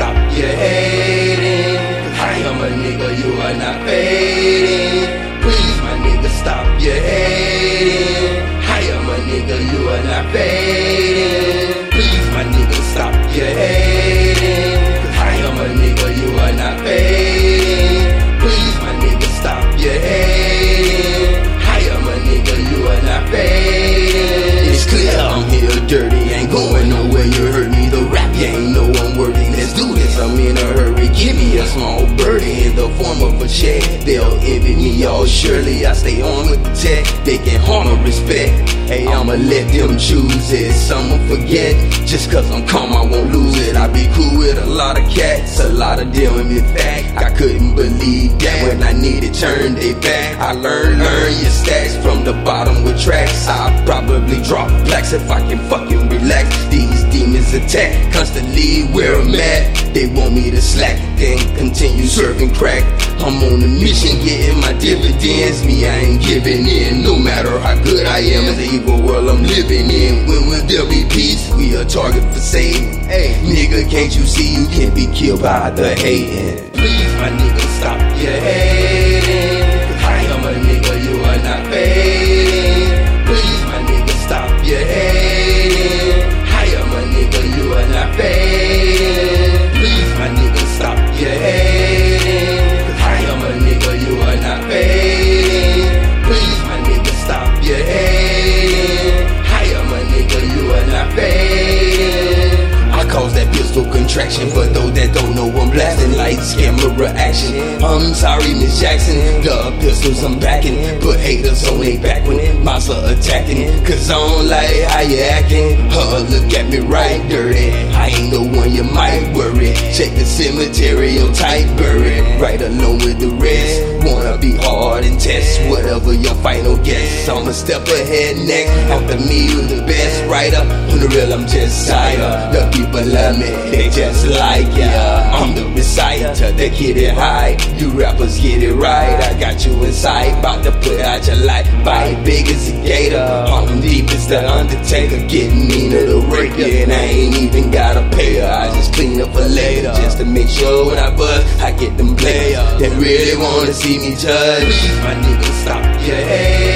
stop your hating. I am a nigga, you are not fading. Please, my nigga, stop your hating. I am a nigga, you are not fading. Please, my nigga, stop your hating. I am a nigga, you are not fading. Please, my nigga, stop your hating. I am a nigga, you are not fading. It's clear I'm here dirty, ain't going nowhere. You heard me, all surely. I stay on with the tech, they can harm respect. Hey, I'ma let them choose it. Some will forget. Just cause I'm calm, I won't lose it. I be cool lot of cats, a lot of them in fact. I couldn't believe that when I needed turn they back. I learned, learn your stacks from the bottom with tracks. I probably drop blacks if I can fucking relax. These demons attack constantly where I'm at. They want me to slack, then continue serving crack. I'm on a mission, getting my dividends. Me, I ain't giving in, no matter how good I am. It's the evil world I'm living in. When will there be peace? We a target for Satan. Hey, nigga, can't you see you can be killed by the hating? Please, my nigga, stop your hating. I'm sorry, Miss Jackson. The pistols I'm backing, put haters on they back when monster attacking. Cause I don't like how you acting. Huh, look at me right dirty. I ain't the one you might worry. Check the cemetery, I'm tight buried. Right along with the rest. Wanna be hard and test whatever your final guess. I'ma step ahead next. After me, you the best writer. On the real, I'm just cider. The people love me, they just like ya. I'm the reciter, they get it high. Rappers get it right. I got you inside, about to put out your light. Bite big as a gator. I'm deep as the Undertaker, getting meaner the rapier. And I ain't even gotta pay her. I just clean up for later, just to make sure when I buzz, I get them players that really wanna see me judge. My nigga, stop your hating.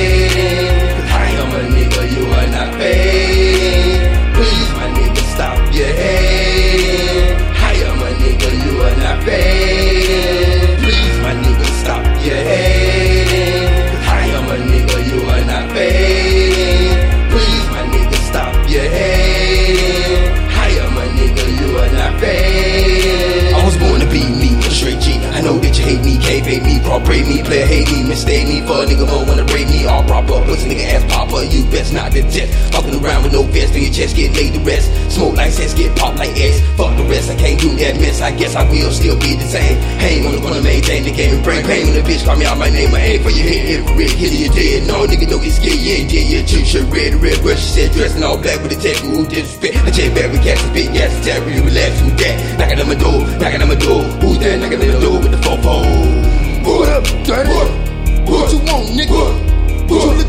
Pray me, player hate me, mistake me for a nigga for wanna break me, all proper. Pussy nigga ass popper, you best not to test. Walking around with no vest on your chest, get laid to rest. Smoke like sex, get popped like X. Fuck the rest, I can't do that mess. I guess I will still be the same. Hang on the corner, maintain the game, and bring pain when the bitch call me out my name. I aim for your head, every red, hit you dead. No nigga don't get scared, you ain't dead. Your two shirt red, red, brush, she said dressing all black with a tattoo, who disrespect. I check back with cats big and terror, you relax with that. Knocking on my door, knocking on my door. Who's that knocking on the door with the? What up, dirty? What? You want, nigga? What you